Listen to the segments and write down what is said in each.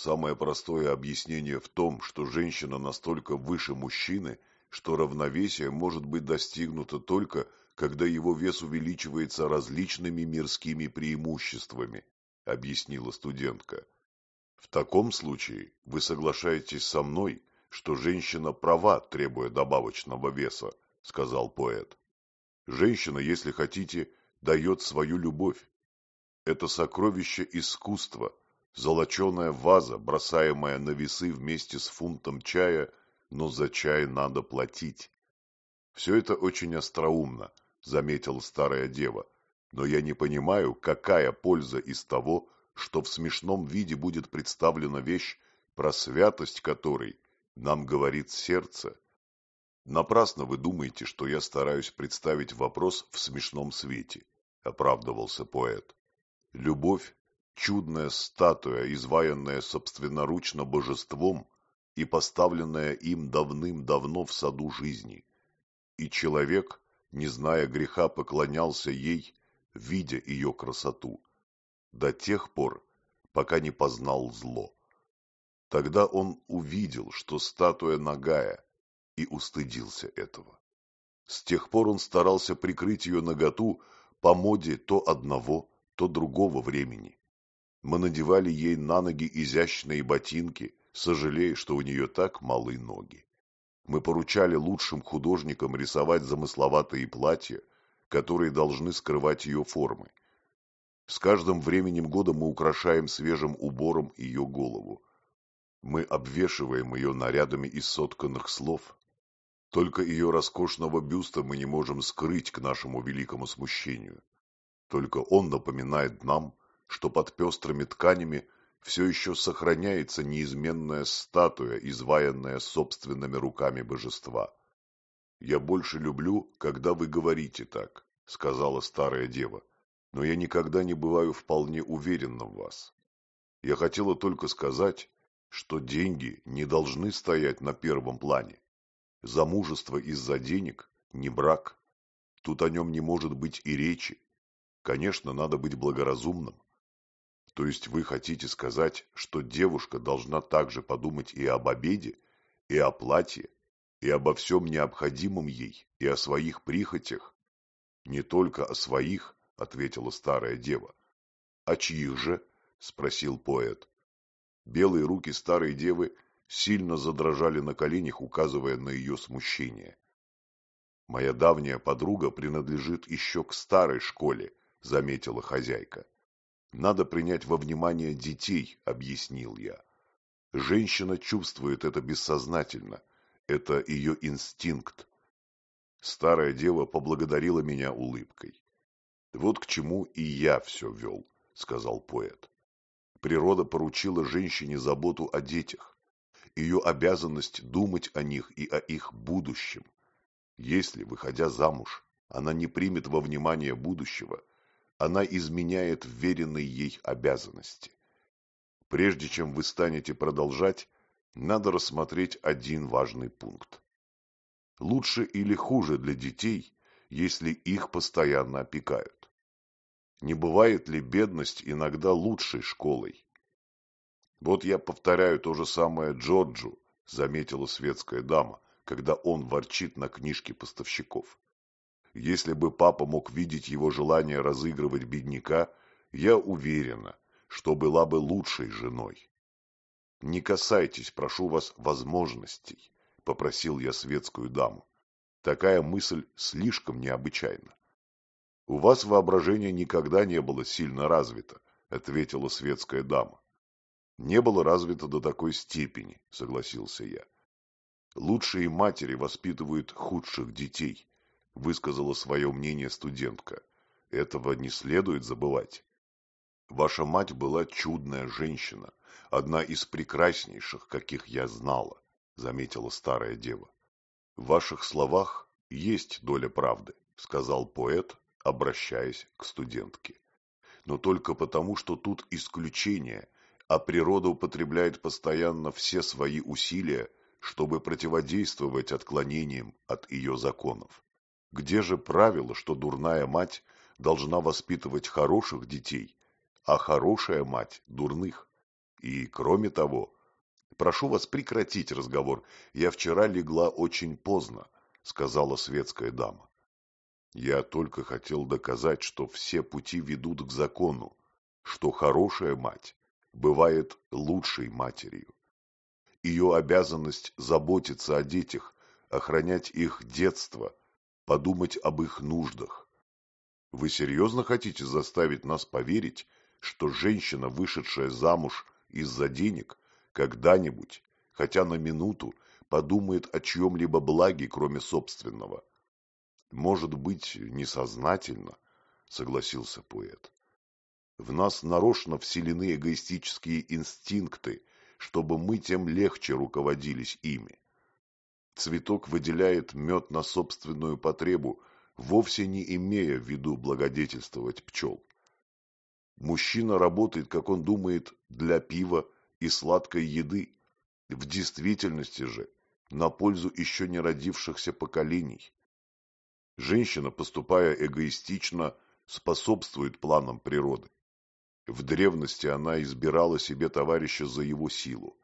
самое простое объяснение в том, что женщина настолько выше мужчины, что равновесие может быть достигнуто только, когда его вес увеличивается различными мирскими преимуществами, объяснила студентка. В таком случае вы соглашаетесь со мной, что женщина права, требуя добавочного веса, сказал поэт. Женщина, если хотите, дает свою любовь. Это сокровище искусства, золоченая ваза, бросаемая на весы вместе с фунтом чая, но за чай надо платить. Все это очень остроумно, заметила старая дева, но я не понимаю, какая польза из того, что в смешном виде будет представлена вещь, про святость которой нам говорит сердце. Напрасно вы думаете, что я стараюсь представить вопрос в смешном свете, оправдывался поэт. Любовь – чудная статуя, изваянная собственноручно божеством и поставленная им давным-давно в саду жизни. И человек, не зная греха, поклонялся ей, видя ее красоту до тех пор, пока не познал зло. Тогда он увидел, что статуя нагая, и устыдился этого. С тех пор он старался прикрыть ее наготу по моде то одного, то другого времени. Мы надевали ей на ноги изящные ботинки, сожалея, что у нее так малы ноги. Мы поручали лучшим художникам рисовать замысловатые платья, которые должны скрывать ее формы. С каждым временем года мы украшаем свежим убором ее голову. Мы обвешиваем ее нарядами из сотканных слов. Только ее роскошного бюста мы не можем скрыть к нашему великому смущению. Только он напоминает нам, что под пестрыми тканями все еще сохраняется неизменная статуя, изваянная собственными руками божества. «Я больше люблю, когда вы говорите так», — сказала старая дева но я никогда не бываю вполне уверенна в вас. Я хотела только сказать, что деньги не должны стоять на первом плане. Замужество из-за денег – не брак. Тут о нем не может быть и речи. Конечно, надо быть благоразумным. То есть вы хотите сказать, что девушка должна также подумать и об обеде, и о платье, и обо всем необходимом ей, и о своих прихотях? Не только о своих, ответила старая дева. А чьих же? спросил поэт. Белые руки старой девы сильно задрожали на коленях, указывая на ее смущение. Моя давняя подруга принадлежит еще к старой школе, заметила хозяйка. Надо принять во внимание детей, объяснил я. Женщина чувствует это бессознательно. Это ее инстинкт. Старая дева поблагодарила меня улыбкой. Вот к чему и я все вел, сказал поэт. Природа поручила женщине заботу о детях, ее обязанность думать о них и о их будущем. Если, выходя замуж, она не примет во внимание будущего, она изменяет вверенной ей обязанности. Прежде чем вы станете продолжать, надо рассмотреть один важный пункт. Лучше или хуже для детей, если их постоянно опекают? Не бывает ли бедность иногда лучшей школой? Вот я повторяю то же самое Джорджу, заметила светская дама, когда он ворчит на книжке поставщиков. Если бы папа мог видеть его желание разыгрывать бедняка, я уверена, что была бы лучшей женой. Не касайтесь, прошу вас, возможностей, попросил я светскую даму. Такая мысль слишком необычайна. У вас воображение никогда не было сильно развито, ответила светская дама. Не было развито до такой степени, согласился я. Лучшие матери воспитывают худших детей, высказала свое мнение студентка. Этого не следует забывать. Ваша мать была чудная женщина, одна из прекраснейших, каких я знала, заметила старая дева. В ваших словах есть доля правды, сказал поэт, обращаясь к студентке. Но только потому, что тут исключение, а природа употребляет постоянно все свои усилия, чтобы противодействовать отклонениям от ее законов. Где же правило, что дурная мать должна воспитывать хороших детей, а хорошая мать – дурных? И, кроме того, прошу вас прекратить разговор. Я вчера легла очень поздно, сказала светская дама. Я только хотел доказать, что все пути ведут к закону, что хорошая мать бывает лучшей матерью. Ее обязанность заботиться о детях, охранять их детство, подумать об их нуждах. Вы серьезно хотите заставить нас поверить, что женщина, вышедшая замуж из-за денег, когда-нибудь, хотя на минуту, подумает о чьем-либо благе, кроме собственного? Может быть, несознательно, согласился поэт. В нас нарочно вселены эгоистические инстинкты, чтобы мы тем легче руководились ими. Цветок выделяет мед на собственную потребу, вовсе не имея в виду благодетельствовать пчел. Мужчина работает, как он думает, для пива и сладкой еды, в действительности же на пользу еще не родившихся поколений. Женщина, поступая эгоистично, способствует планам природы. В древности она избирала себе товарища за его силу.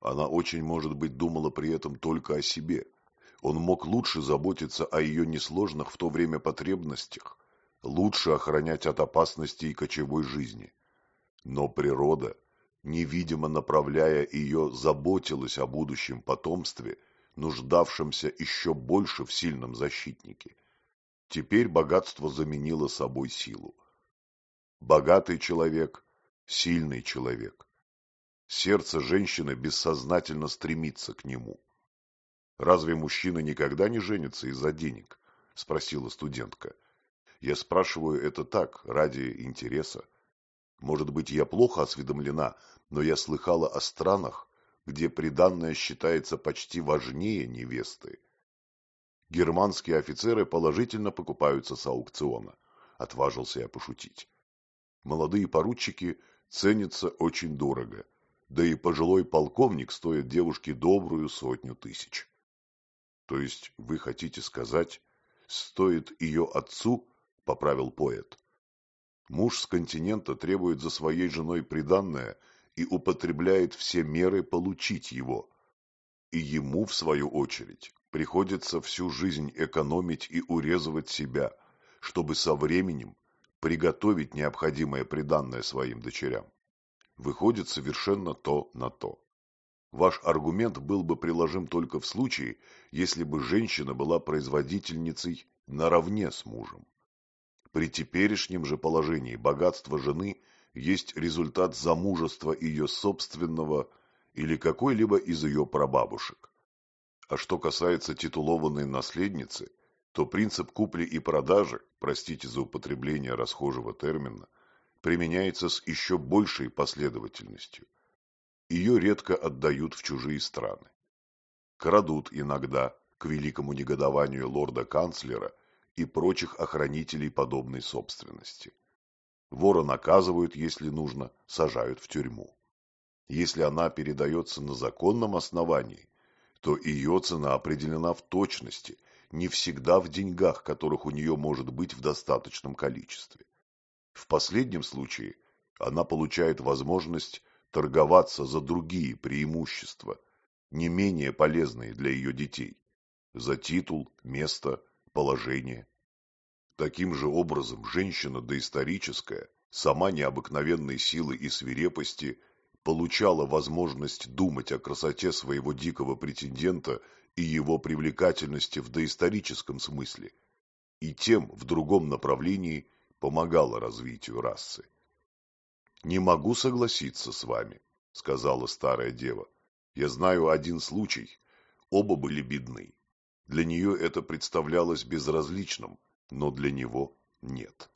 Она очень, может быть, думала при этом только о себе. Он мог лучше заботиться о ее несложных в то время потребностях, лучше охранять от опасностей кочевой жизни. Но природа, невидимо направляя ее, заботилась о будущем потомстве, нуждавшемся еще больше в сильном защитнике. Теперь богатство заменило собой силу. Богатый человек – сильный человек. Сердце женщины бессознательно стремится к нему. «Разве мужчина никогда не женится из-за денег?» – спросила студентка. Я спрашиваю это так, ради интереса. Может быть, я плохо осведомлена, но я слыхала о странах, где приданное считается почти важнее невесты. Германские офицеры положительно покупаются с аукциона. Отважился я пошутить. Молодые поручики ценятся очень дорого, да и пожилой полковник стоит девушке добрую сотню тысяч. То есть вы хотите сказать, стоит ее отцу поправил поэт. Муж с континента требует за своей женой приданное и употребляет все меры получить его. И ему, в свою очередь, приходится всю жизнь экономить и урезывать себя, чтобы со временем приготовить необходимое приданное своим дочерям. Выходит совершенно то на то. Ваш аргумент был бы приложим только в случае, если бы женщина была производительницей наравне с мужем. При теперешнем же положении богатство жены есть результат замужества ее собственного или какой-либо из ее прабабушек. А что касается титулованной наследницы, то принцип купли и продажи, простите за употребление расхожего термина, применяется с еще большей последовательностью. Ее редко отдают в чужие страны. Крадут иногда, к великому негодованию лорда-канцлера, и прочих охранителей подобной собственности. Вора наказывают, если нужно, сажают в тюрьму. Если она передается на законном основании, то ее цена определена в точности, не всегда в деньгах, которых у нее может быть в достаточном количестве. В последнем случае она получает возможность торговаться за другие преимущества, не менее полезные для ее детей, за титул, место, положение. Таким же образом женщина доисторическая, сама необыкновенной силы и свирепости, получала возможность думать о красоте своего дикого претендента и его привлекательности в доисторическом смысле, и тем в другом направлении помогала развитию расы. «Не могу согласиться с вами», — сказала старая дева. «Я знаю один случай. Оба были бедны. Для нее это представлялось безразличным, но для него нет.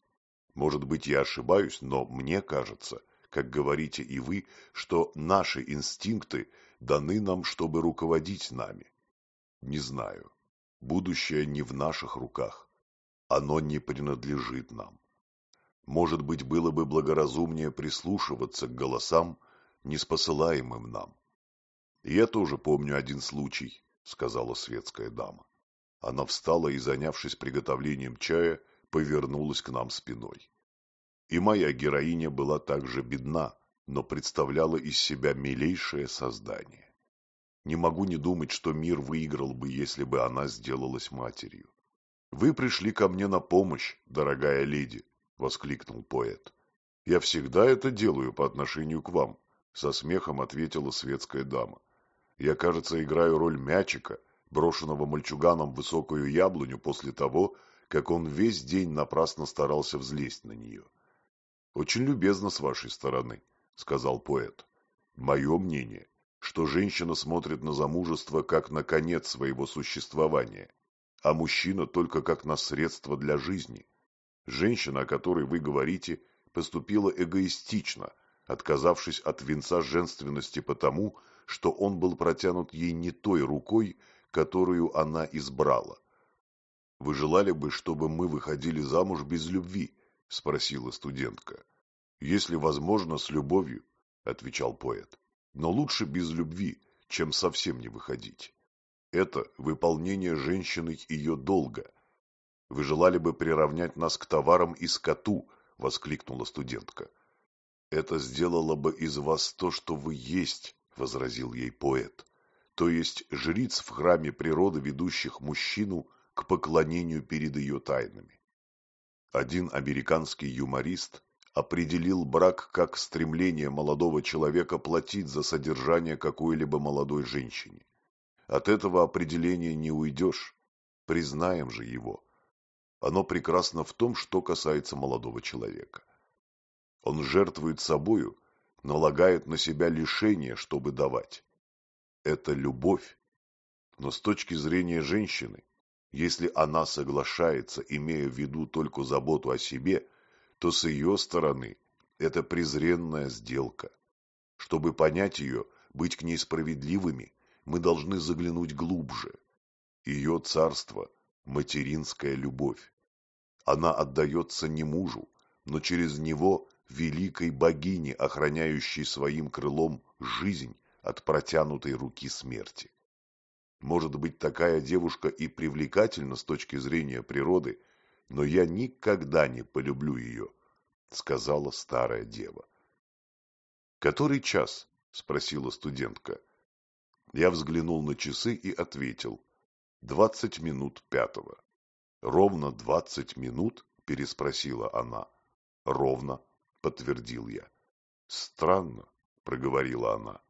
Может быть, я ошибаюсь, но мне кажется, как говорите и вы, что наши инстинкты даны нам, чтобы руководить нами. Не знаю. Будущее не в наших руках. Оно не принадлежит нам. Может быть, было бы благоразумнее прислушиваться к голосам, не спосылаемым нам. Я тоже помню один случай, сказала светская дама. Она встала и, занявшись приготовлением чая, повернулась к нам спиной. И моя героиня была также бедна, но представляла из себя милейшее создание. Не могу не думать, что мир выиграл бы, если бы она сделалась матерью. «Вы пришли ко мне на помощь, дорогая леди», — воскликнул поэт. «Я всегда это делаю по отношению к вам», — со смехом ответила светская дама. «Я, кажется, играю роль мячика, брошенного мальчуганом в высокую яблоню после того, как он весь день напрасно старался взлезть на нее». «Очень любезно с вашей стороны», — сказал поэт. «Мое мнение, что женщина смотрит на замужество как на конец своего существования, а мужчина только как на средство для жизни. Женщина, о которой вы говорите, поступила эгоистично, отказавшись от венца женственности потому, что он был протянут ей не той рукой, которую она избрала. «Вы желали бы, чтобы мы выходили замуж без любви?» – спросила студентка. «Если возможно, с любовью», — отвечал поэт. «Но лучше без любви, чем совсем не выходить. Это выполнение женщиной ее долга. Вы желали бы приравнять нас к товарам и скоту», — воскликнула студентка. «Это сделало бы из вас то, что вы есть», — возразил ей поэт. «То есть жриц в храме природы, ведущих мужчину к поклонению перед ее тайнами». Один американский юморист определил брак как стремление молодого человека платить за содержание какой-либо молодой женщине. От этого определения не уйдешь, признаем же его. Оно прекрасно в том, что касается молодого человека. Он жертвует собою, налагает на себя лишение, чтобы давать. Это любовь. Но с точки зрения женщины, если она соглашается, имея в виду только заботу о себе – то с ее стороны это презренная сделка. Чтобы понять ее, быть к ней справедливыми, мы должны заглянуть глубже. Ее царство – материнская любовь. Она отдается не мужу, но через него великой богине, охраняющей своим крылом жизнь от протянутой руки смерти. Может быть, такая девушка и привлекательна с точки зрения природы – но я никогда не полюблю ее, — сказала старая дева. — Который час? — спросила студентка. Я взглянул на часы и ответил. Двадцать минут пятого. Ровно двадцать минут? — переспросила она. Ровно, — подтвердил я. Странно, — проговорила она.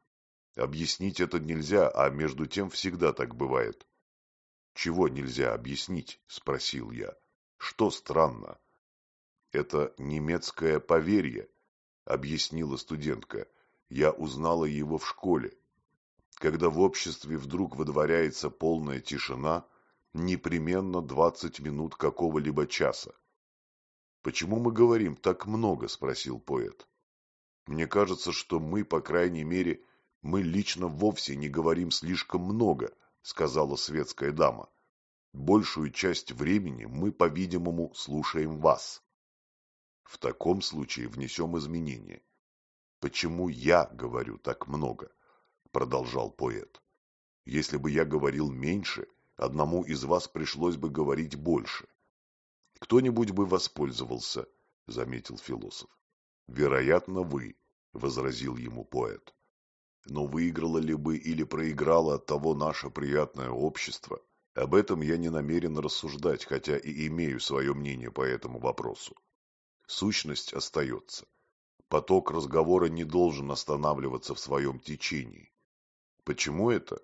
Объяснить это нельзя, а между тем всегда так бывает. Чего нельзя объяснить? — спросил я. Что странно? Это немецкое поверье, объяснила студентка. Я узнала его в школе. Когда в обществе вдруг выдворяется полная тишина, непременно двадцать минут какого-либо часа. «Почему мы говорим так много?» – спросил поэт. «Мне кажется, что мы, по крайней мере, мы лично вовсе не говорим слишком много», – сказала светская дама. Большую часть времени мы, по-видимому, слушаем вас. В таком случае внесем изменения. Почему я говорю так много? Продолжал поэт. Если бы я говорил меньше, одному из вас пришлось бы говорить больше. Кто-нибудь бы воспользовался, заметил философ. Вероятно, вы, возразил ему поэт. Но выиграло ли бы или проиграло от того наше приятное общество, об этом я не намерен рассуждать, хотя и имею свое мнение по этому вопросу. Сущность остается. Поток разговора не должен останавливаться в своем течении. Почему это?